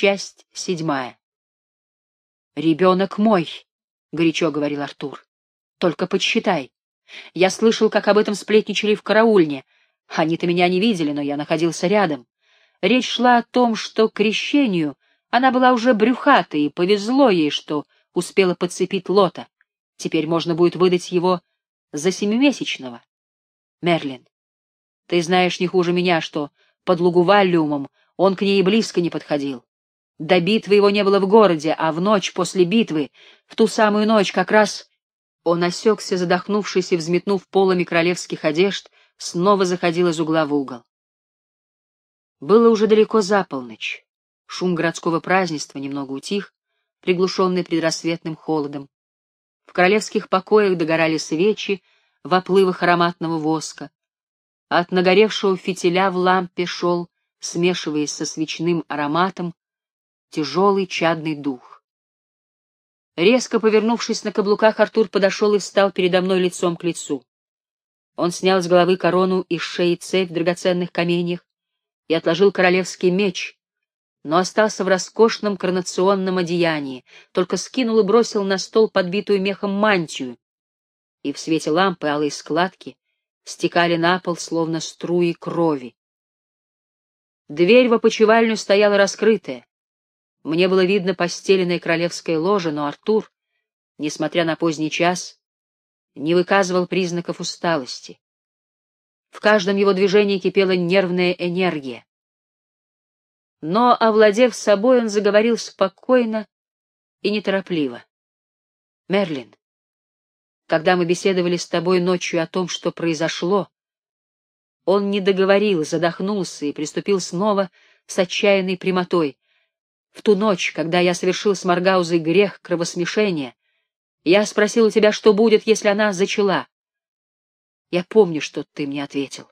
Часть седьмая. «Ребенок мой», — горячо говорил Артур. «Только подсчитай. Я слышал, как об этом сплетничали в караульне. Они-то меня не видели, но я находился рядом. Речь шла о том, что к крещению она была уже брюхатой, и повезло ей, что успела подцепить лота. Теперь можно будет выдать его за семимесячного. Мерлин, ты знаешь не хуже меня, что под Лугуваллиумом он к ней близко не подходил. До битвы его не было в городе, а в ночь после битвы, в ту самую ночь, как раз он осекся, задохнувшись и взметнув полами королевских одежд, снова заходил из угла в угол. Было уже далеко за полночь. Шум городского празднества немного утих, приглушенный предрассветным холодом. В королевских покоях догорали свечи в оплывах ароматного воска. От нагоревшего фитиля в лампе шел, смешиваясь со свечным ароматом, тяжелый чадный дух. Резко повернувшись на каблуках, Артур подошел и встал передо мной лицом к лицу. Он снял с головы корону и с шеи цепь в драгоценных каменьях и отложил королевский меч, но остался в роскошном коронационном одеянии, только скинул и бросил на стол подбитую мехом мантию, и в свете лампы алые складки стекали на пол, словно струи крови. Дверь в опочивальню стояла раскрытая. Мне было видно постеленное королевское ложе, но Артур, несмотря на поздний час, не выказывал признаков усталости. В каждом его движении кипела нервная энергия. Но, овладев собой, он заговорил спокойно и неторопливо. «Мерлин, когда мы беседовали с тобой ночью о том, что произошло, он не договорил, задохнулся и приступил снова с отчаянной прямотой. В ту ночь, когда я совершил с Маргаузой грех кровосмешения, я спросил у тебя, что будет, если она зачала. Я помню, что ты мне ответил.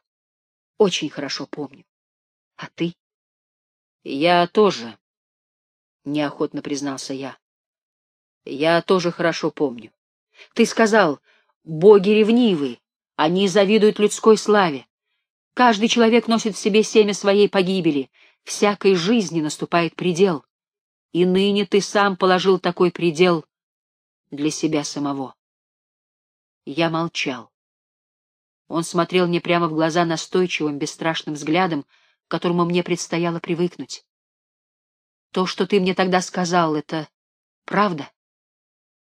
Очень хорошо помню. А ты? Я тоже, — неохотно признался я. Я тоже хорошо помню. Ты сказал, боги ревнивы, они завидуют людской славе. Каждый человек носит в себе семя своей погибели, всякой жизни наступает предел. И ныне ты сам положил такой предел для себя самого. Я молчал. Он смотрел мне прямо в глаза настойчивым, бесстрашным взглядом, к которому мне предстояло привыкнуть. То, что ты мне тогда сказал, это правда?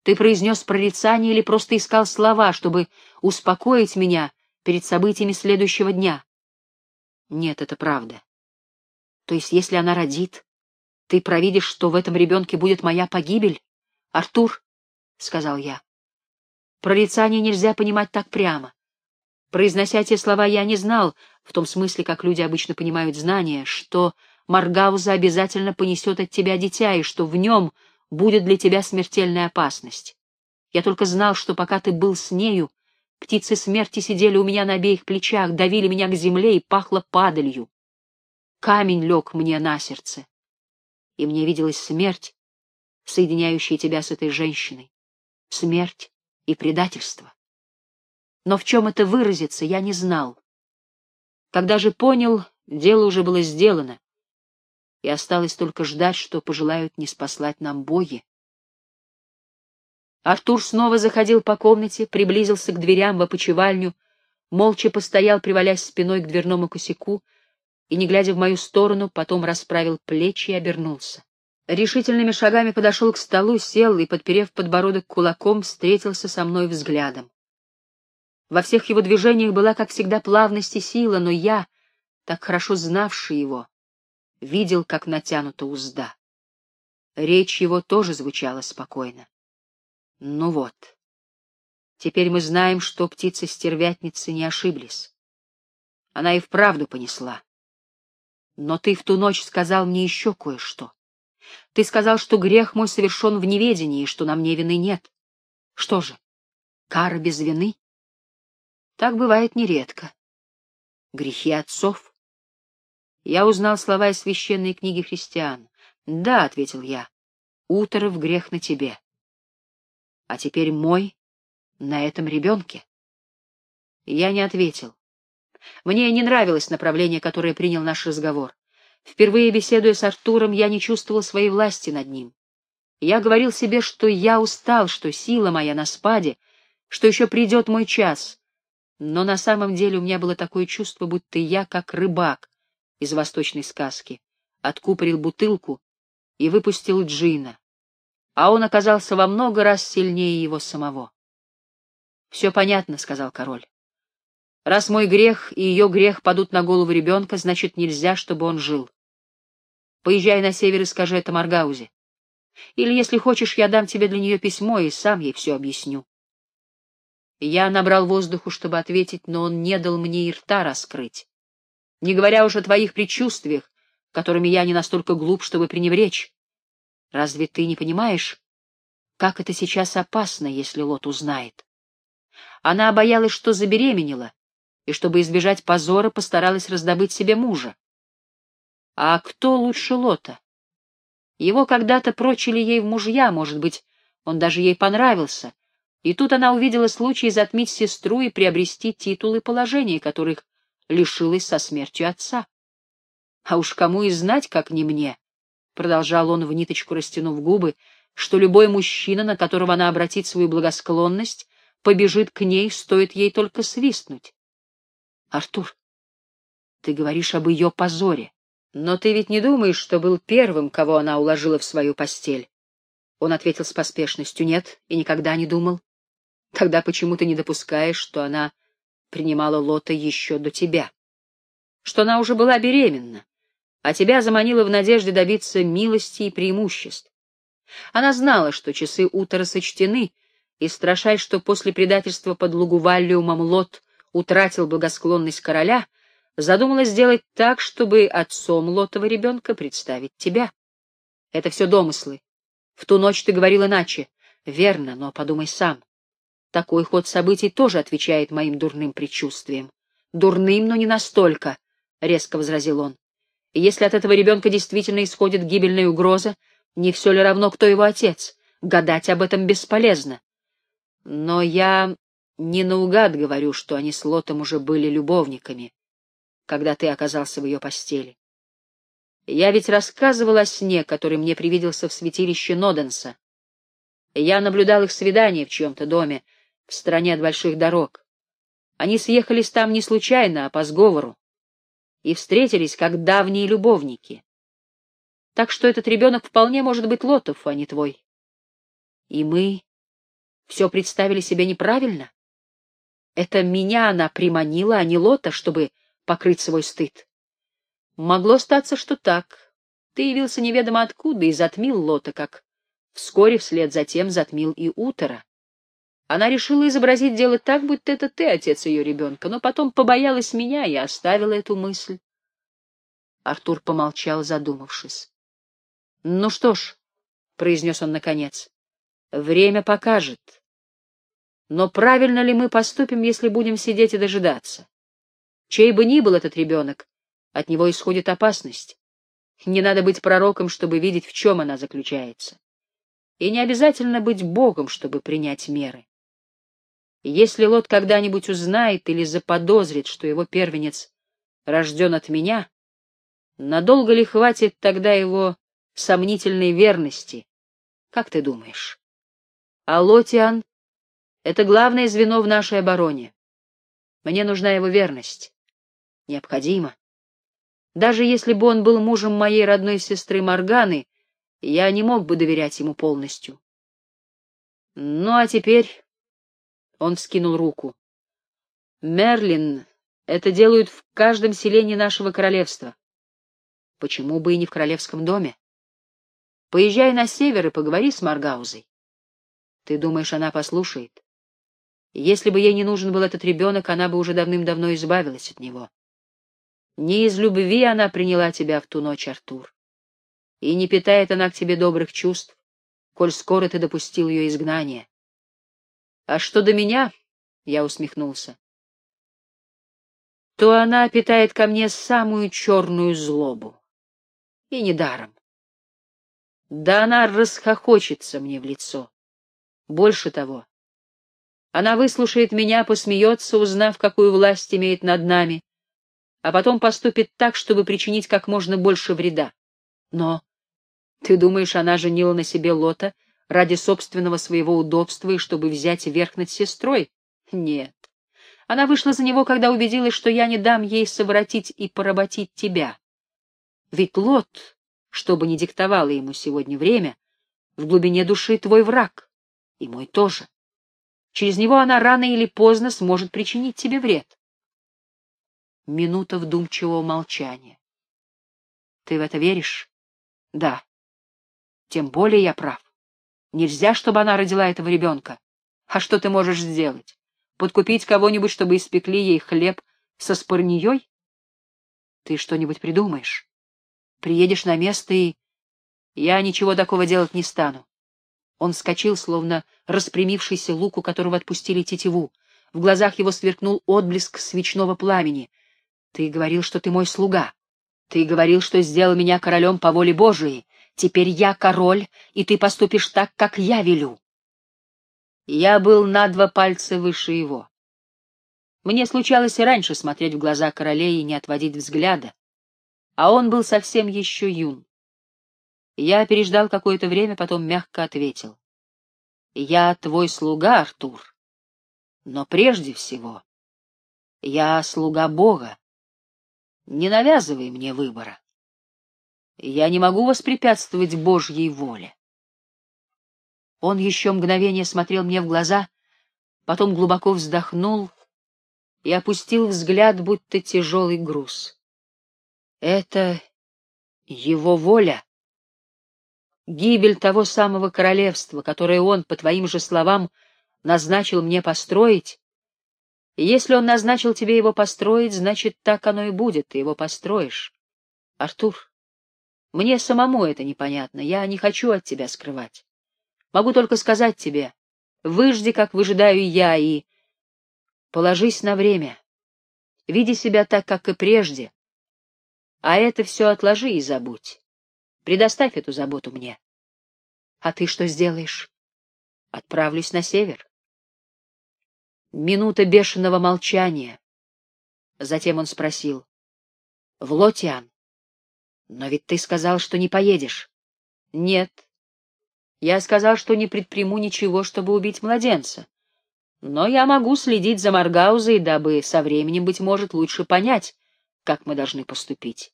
Ты произнес прорицание или просто искал слова, чтобы успокоить меня перед событиями следующего дня? Нет, это правда. То есть, если она родит, ты провидишь, что в этом ребенке будет моя погибель? Артур, — сказал я, — прорицание нельзя понимать так прямо. Произнося те слова, я не знал, в том смысле, как люди обычно понимают знания, что Маргауза обязательно понесет от тебя дитя, и что в нем будет для тебя смертельная опасность. Я только знал, что пока ты был с нею, птицы смерти сидели у меня на обеих плечах, давили меня к земле и пахло падалью. Камень лег мне на сердце, и мне виделась смерть, соединяющая тебя с этой женщиной, смерть и предательство. Но в чем это выразится, я не знал. Когда же понял, дело уже было сделано, и осталось только ждать, что пожелают не спаслать нам боги. Артур снова заходил по комнате, приблизился к дверям в опочивальню, молча постоял, привалясь спиной к дверному косяку, и, не глядя в мою сторону, потом расправил плечи и обернулся. Решительными шагами подошел к столу, сел и, подперев подбородок кулаком, встретился со мной взглядом. Во всех его движениях была, как всегда, плавность и сила, но я, так хорошо знавший его, видел, как натянута узда. Речь его тоже звучала спокойно. Ну вот. Теперь мы знаем, что птицы-стервятницы не ошиблись. Она и вправду понесла. Но ты в ту ночь сказал мне еще кое-что. Ты сказал, что грех мой совершен в неведении, что на мне вины нет. Что же, кара без вины? Так бывает нередко. Грехи отцов. Я узнал слова из священной книги христиан. Да, — ответил я, — уторов грех на тебе. А теперь мой на этом ребенке. Я не ответил. Мне не нравилось направление, которое принял наш разговор. Впервые беседуя с Артуром, я не чувствовал своей власти над ним. Я говорил себе, что я устал, что сила моя на спаде, что еще придет мой час. Но на самом деле у меня было такое чувство, будто я, как рыбак из восточной сказки, откупорил бутылку и выпустил джина, а он оказался во много раз сильнее его самого. — Все понятно, — сказал король. Раз мой грех и ее грех падут на голову ребенка, значит, нельзя, чтобы он жил. Поезжай на север и скажи это Маргаузе. Или, если хочешь, я дам тебе для нее письмо и сам ей все объясню. Я набрал воздуху, чтобы ответить, но он не дал мне и рта раскрыть. Не говоря уж о твоих предчувствиях, которыми я не настолько глуп, чтобы пренебречь. Разве ты не понимаешь, как это сейчас опасно, если Лот узнает? Она боялась, что забеременела, и, чтобы избежать позора, постаралась раздобыть себе мужа. А кто лучше Лота? Его когда-то прочили ей в мужья, может быть, он даже ей понравился, и тут она увидела случай затмить сестру и приобрести титул и положение, которых лишилась со смертью отца. А уж кому и знать, как не мне, — продолжал он в ниточку растянув губы, что любой мужчина, на которого она обратит свою благосклонность, побежит к ней, стоит ей только свистнуть. Артур, ты говоришь об ее позоре. Но ты ведь не думаешь, что был первым, кого она уложила в свою постель? Он ответил с поспешностью. Нет, и никогда не думал. Тогда почему ты не допускаешь, что она принимала Лота еще до тебя? Что она уже была беременна, а тебя заманила в надежде добиться милости и преимуществ? Она знала, что часы утра сочтены, и страшась, что после предательства под Лугуваллиумом Лот утратил благосклонность короля, задумала сделать так, чтобы отцом лотого ребенка представить тебя. Это все домыслы. В ту ночь ты говорил иначе. Верно, но подумай сам. Такой ход событий тоже отвечает моим дурным предчувствиям. Дурным, но не настолько, — резко возразил он. Если от этого ребенка действительно исходит гибельная угроза, не все ли равно, кто его отец? Гадать об этом бесполезно. Но я не наугад говорю, что они с Лотом уже были любовниками, когда ты оказался в ее постели. Я ведь рассказывал о сне, который мне привиделся в святилище Ноденса. Я наблюдал их свидание в чьем-то доме, в стороне от больших дорог. Они съехались там не случайно, а по сговору, и встретились как давние любовники. Так что этот ребенок вполне может быть Лотов, а не твой. И мы все представили себе неправильно? Это меня она приманила, а не Лота, чтобы покрыть свой стыд. Могло статься, что так. Ты явился неведомо откуда и затмил Лота, как вскоре вслед за тем затмил и Утора. Она решила изобразить дело так, будто это ты отец ее ребенка, но потом побоялась меня и оставила эту мысль. Артур помолчал, задумавшись. — Ну что ж, — произнес он наконец, — время покажет. Но правильно ли мы поступим, если будем сидеть и дожидаться? Чей бы ни был этот ребенок, от него исходит опасность. Не надо быть пророком, чтобы видеть, в чем она заключается. И не обязательно быть Богом, чтобы принять меры. Если Лот когда-нибудь узнает или заподозрит, что его первенец рожден от меня, надолго ли хватит тогда его сомнительной верности? Как ты думаешь? А Лотиан это главное звено в нашей обороне. Мне нужна его верность. Необходимо. Даже если бы он был мужем моей родной сестры Морганы, я не мог бы доверять ему полностью. Ну, а теперь... Он вскинул руку. Мерлин, это делают в каждом селении нашего королевства. Почему бы и не в королевском доме? Поезжай на север и поговори с Маргаузой. Ты думаешь, она послушает? Если бы ей не нужен был этот ребенок, она бы уже давным-давно избавилась от него. Не из любви она приняла тебя в ту ночь, Артур. И не питает она к тебе добрых чувств, коль скоро ты допустил ее изгнание. А что до меня, — я усмехнулся, — то она питает ко мне самую черную злобу. И недаром. Да она расхохочется мне в лицо. Больше того, она выслушает меня, посмеется, узнав, какую власть имеет над нами, а потом поступит так, чтобы причинить как можно больше вреда. Но ты думаешь, она женила на себе Лота ради собственного своего удобства и чтобы взять верх над сестрой? Нет. Она вышла за него, когда убедилась, что я не дам ей совратить и поработить тебя. Ведь Лот, что бы ни диктовало ему сегодня время, в глубине души твой враг, и мой тоже. Через него она рано или поздно сможет причинить тебе вред. Минута вдумчивого молчания. Ты в это веришь? Да. Тем более я прав. Нельзя, чтобы она родила этого ребенка. А что ты можешь сделать? Подкупить кого-нибудь, чтобы испекли ей хлеб со спорнией? Ты что-нибудь придумаешь? Приедешь на место и... Я ничего такого делать не стану. Он вскочил, словно распрямившийся лук, у которого отпустили тетиву. В глазах его сверкнул отблеск свечного пламени. Ты говорил, что ты мой слуга. Ты говорил, что сделал меня королем по воле Божией. Теперь я король, и ты поступишь так, как я велю. Я был на два пальца выше его. Мне случалось и раньше смотреть в глаза королей и не отводить взгляда, а он был совсем еще юн. Я переждал какое-то время, потом мягко ответил. «Я твой слуга, Артур, но прежде всего я слуга Бога. Не навязывай мне выбора. Я не могу воспрепятствовать Божьей воле». Он еще мгновение смотрел мне в глаза, потом глубоко вздохнул и опустил взгляд, будто тяжелый груз. «Это его воля?» Гибель того самого королевства, которое он, по твоим же словам, назначил мне построить, и если он назначил тебе его построить, значит, так оно и будет, ты его построишь. Артур, мне самому это непонятно, я не хочу от тебя скрывать. Могу только сказать тебе, выжди, как выжидаю я, и положись на время. Види себя так, как и прежде, а это все отложи и забудь. Предоставь эту заботу мне. А ты что сделаешь? Отправлюсь на север. Минута бешеного молчания. Затем он спросил. — В Лотиан? Но ведь ты сказал, что не поедешь. — Нет. Я сказал, что не предприму ничего, чтобы убить младенца. Но я могу следить за Маргаузой, дабы со временем, быть может, лучше понять, как мы должны поступить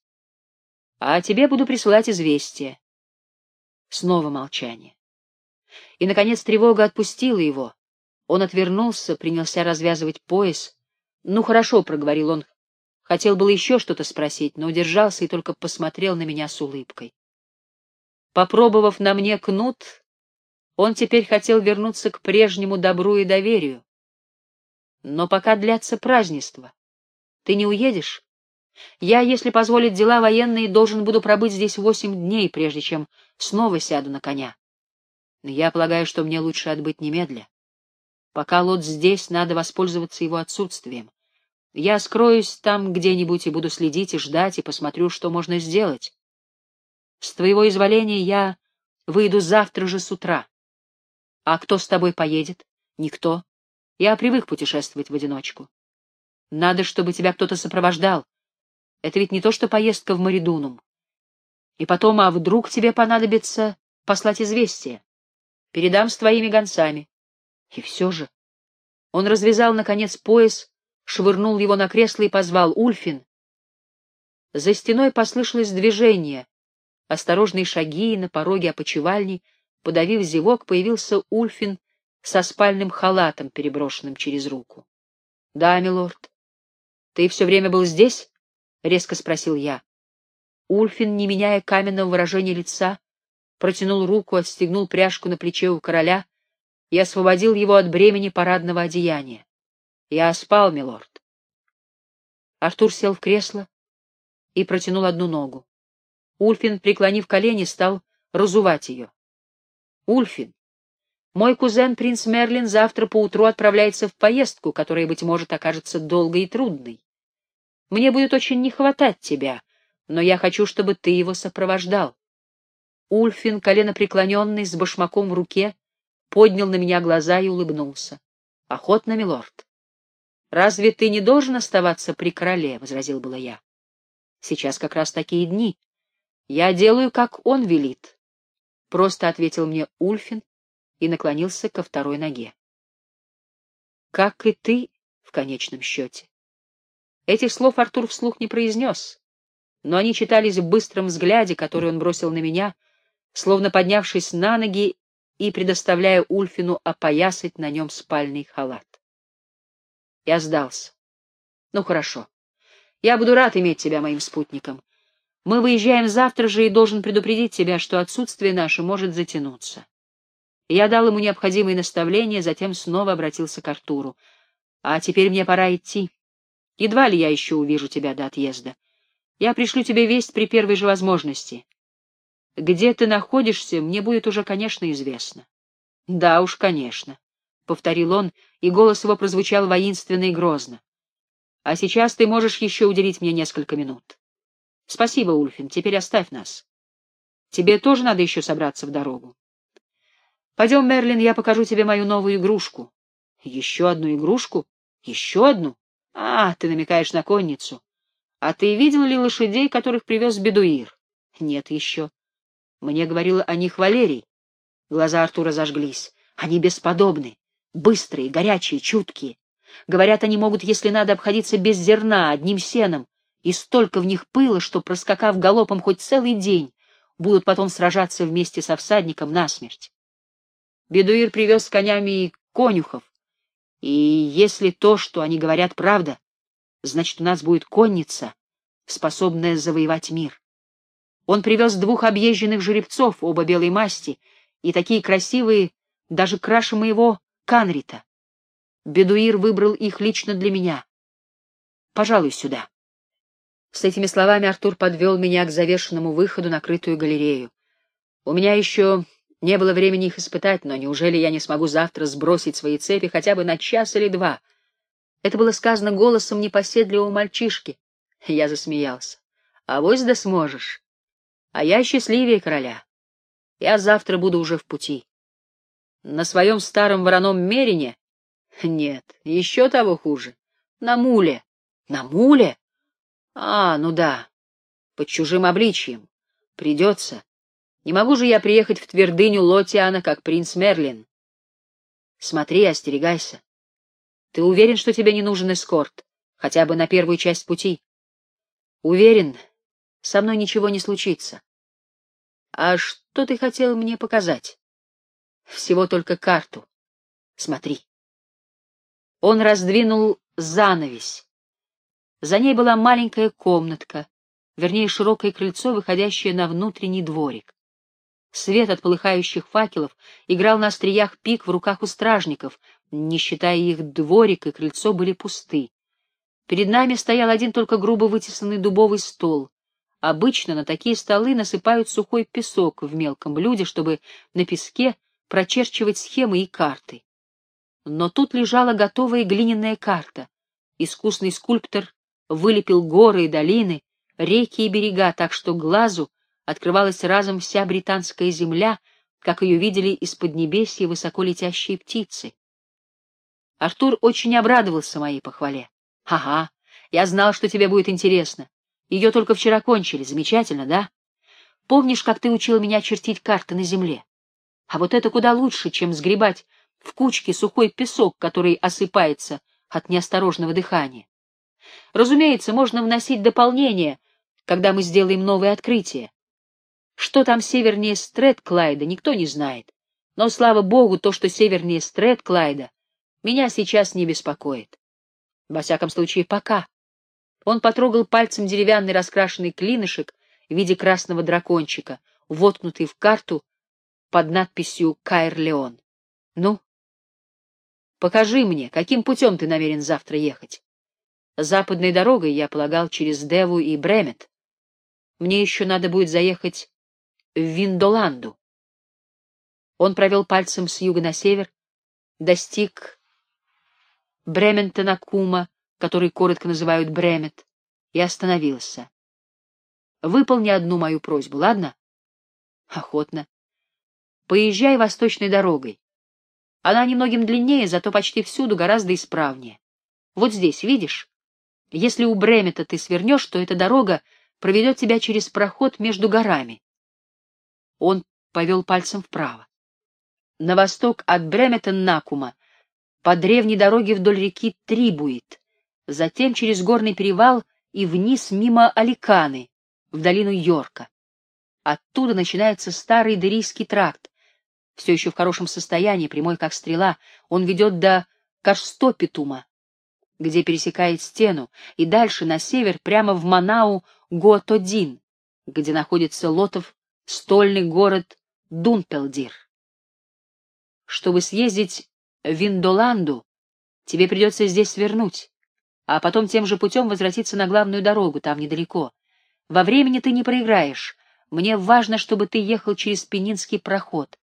а тебе буду присылать известие. Снова молчание. И, наконец, тревога отпустила его. Он отвернулся, принялся развязывать пояс. «Ну, хорошо», — проговорил он. Хотел было еще что-то спросить, но удержался и только посмотрел на меня с улыбкой. Попробовав на мне кнут, он теперь хотел вернуться к прежнему добру и доверию. Но пока длятся празднества. Ты не уедешь? Я, если позволит дела военные, должен буду пробыть здесь восемь дней, прежде чем снова сяду на коня. Я полагаю, что мне лучше отбыть немедля. Пока лот здесь, надо воспользоваться его отсутствием. Я скроюсь там где-нибудь и буду следить и ждать, и посмотрю, что можно сделать. С твоего изволения я выйду завтра же с утра. А кто с тобой поедет? Никто. Я привык путешествовать в одиночку. Надо, чтобы тебя кто-то сопровождал. Это ведь не то, что поездка в Маридунум. И потом, а вдруг тебе понадобится послать известие? Передам с твоими гонцами. И все же. Он развязал, наконец, пояс, швырнул его на кресло и позвал Ульфин. За стеной послышалось движение, осторожные шаги, и на пороге опочивальни, подавив зевок, появился Ульфин со спальным халатом, переброшенным через руку. — Да, милорд. Ты все время был здесь? — резко спросил я. Ульфин, не меняя каменного выражения лица, протянул руку, отстегнул пряжку на плече у короля и освободил его от бремени парадного одеяния. Я спал, милорд. Артур сел в кресло и протянул одну ногу. Ульфин, преклонив колени, стал разувать ее. Ульфин, мой кузен принц Мерлин завтра поутру отправляется в поездку, которая, быть может, окажется долгой и трудной. Мне будет очень не хватать тебя, но я хочу, чтобы ты его сопровождал. Ульфин, колено преклоненный, с башмаком в руке, поднял на меня глаза и улыбнулся. — Охотно, милорд. «Разве ты не должен оставаться при короле?» — возразил было я. «Сейчас как раз такие дни. Я делаю, как он велит», — просто ответил мне Ульфин и наклонился ко второй ноге. «Как и ты в конечном счете». Этих слов Артур вслух не произнес, но они читались в быстром взгляде, который он бросил на меня, словно поднявшись на ноги и предоставляя Ульфину опоясать на нем спальный халат. Я сдался. Ну, хорошо. Я буду рад иметь тебя моим спутником. Мы выезжаем завтра же и должен предупредить тебя, что отсутствие наше может затянуться. Я дал ему необходимые наставления, затем снова обратился к Артуру. А теперь мне пора идти. Едва ли я еще увижу тебя до отъезда. Я пришлю тебе весть при первой же возможности. Где ты находишься, мне будет уже, конечно, известно. Да уж, конечно, — повторил он, и голос его прозвучал воинственно и грозно. А сейчас ты можешь еще уделить мне несколько минут. Спасибо, Ульфин, теперь оставь нас. Тебе тоже надо еще собраться в дорогу. Пойдем, Мерлин, я покажу тебе мою новую игрушку. Еще одну игрушку? Еще одну? А, ты намекаешь на конницу. А ты видел ли лошадей, которых привез Бедуир? Нет еще. Мне говорил о них Валерий. Глаза Артура зажглись. Они бесподобны, быстрые, горячие, чуткие. Говорят, они могут, если надо, обходиться без зерна, одним сеном, и столько в них пыла, что, проскакав галопом хоть целый день, будут потом сражаться вместе со всадником насмерть. Бедуир привез с конями и конюхов, и если то, что они говорят, правда, значит, у нас будет конница, способная завоевать мир. Он привез двух объезженных жеребцов, оба белой масти, и такие красивые, даже краше моего Канрита. Бедуир выбрал их лично для меня. Пожалуй, сюда. С этими словами Артур подвел меня к завешенному выходу на крытую галерею. У меня еще не было времени их испытать, но неужели я не смогу завтра сбросить свои цепи хотя бы на час или два? Это было сказано голосом непоседливого мальчишки. Я засмеялся. А вось да сможешь. А я счастливее короля. Я завтра буду уже в пути. На своем старом вороном мерине? Нет, еще того хуже. На муле. На муле? А, ну да. Под чужим обличием. Придется. Не могу же я приехать в твердыню Лотиана, как принц Мерлин. Смотри, остерегайся. Ты уверен, что тебе не нужен эскорт? Хотя бы на первую часть пути? Уверен, со мной ничего не случится. А что ты хотел мне показать? Всего только карту. Смотри. Он раздвинул занавесь. За ней была маленькая комнатка, вернее, широкое крыльцо, выходящее на внутренний дворик. Свет от полыхающих факелов играл на остриях пик в руках у стражников, не считая их дворик и крыльцо были пусты. Перед нами стоял один только грубо вытесанный дубовый стол. Обычно на такие столы насыпают сухой песок в мелком блюде, чтобы на песке прочерчивать схемы и карты. Но тут лежала готовая глиняная карта. Искусный скульптор вылепил горы и долины, реки и берега, так что глазу открывалась разом вся британская земля, как ее видели из-под небесья высоко летящие птицы. Артур очень обрадовался моей похвале. — Ага, я знал, что тебе будет интересно. Ее только вчера кончили. Замечательно, да? Помнишь, как ты учил меня чертить карты на земле? А вот это куда лучше, чем сгребать в кучке сухой песок, который осыпается от неосторожного дыхания. Разумеется, можно вносить дополнения, когда мы сделаем новые открытия. Что там севернее Стрэдклайда, никто не знает. Но, слава богу, то, что севернее Стрэдклайда, меня сейчас не беспокоит. Во всяком случае, пока. Он потрогал пальцем деревянный раскрашенный клинышек в виде красного дракончика, воткнутый в карту под надписью «Кайр Леон». Ну, покажи мне, каким путем ты намерен завтра ехать. Западной дорогой, я полагал, через Деву и Бремет. Мне еще надо будет заехать в Виндоланду. Он провел пальцем с юга на север, достиг Брементона Кума, который коротко называют Бремет, и остановился. Выполни одну мою просьбу, ладно? Охотно. Поезжай восточной дорогой. Она немногим длиннее, зато почти всюду гораздо исправнее. Вот здесь, видишь? Если у Бремета ты свернешь, то эта дорога проведет тебя через проход между горами. Он повел пальцем вправо. На восток от Бремета-Накума по древней дороге вдоль реки Трибуит, затем через горный перевал и вниз мимо Аликаны, в долину Йорка. Оттуда начинается старый Дерийский тракт, все еще в хорошем состоянии, прямой как стрела, он ведет до Кашстопитума, где пересекает стену, и дальше на север прямо в Манау Готодин, где находится Лотов стольный город Дунпелдир. Чтобы съездить в Виндоланду, тебе придется здесь свернуть, а потом тем же путем возвратиться на главную дорогу, там недалеко. Во времени ты не проиграешь. Мне важно, чтобы ты ехал через Пенинский проход.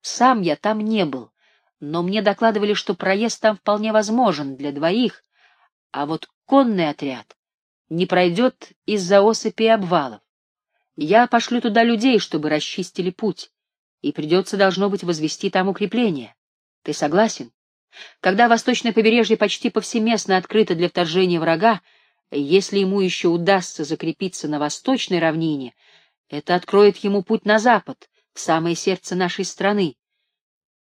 Сам я там не был, но мне докладывали, что проезд там вполне возможен для двоих, а вот конный отряд не пройдет из-за осыпи и обвалов. Я пошлю туда людей, чтобы расчистили путь, и придется, должно быть, возвести там укрепление. Ты согласен? Когда восточное побережье почти повсеместно открыто для вторжения врага, если ему еще удастся закрепиться на восточной равнине, это откроет ему путь на запад, в самое сердце нашей страны.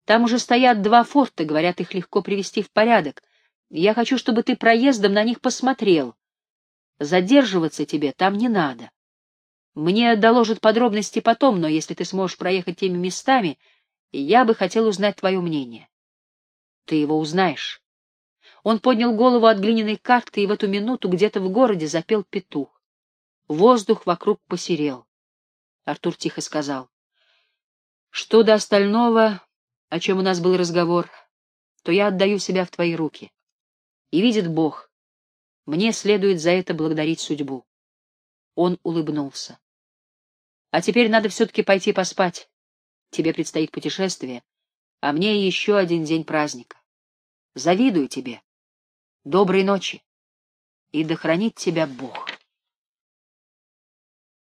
Там уже стоят два форта, говорят, их легко привести в порядок. Я хочу, чтобы ты проездом на них посмотрел. Задерживаться тебе там не надо. Мне доложат подробности потом, но если ты сможешь проехать теми местами, я бы хотел узнать твое мнение. Ты его узнаешь. Он поднял голову от глиняной карты, и в эту минуту где-то в городе запел петух. Воздух вокруг посерел. Артур тихо сказал. Что до остального, о чем у нас был разговор, то я отдаю себя в твои руки. И видит Бог, мне следует за это благодарить судьбу. Он улыбнулся. А теперь надо все-таки пойти поспать. Тебе предстоит путешествие, а мне еще один день праздника. Завидую тебе. Доброй ночи, и да хранит тебя Бог.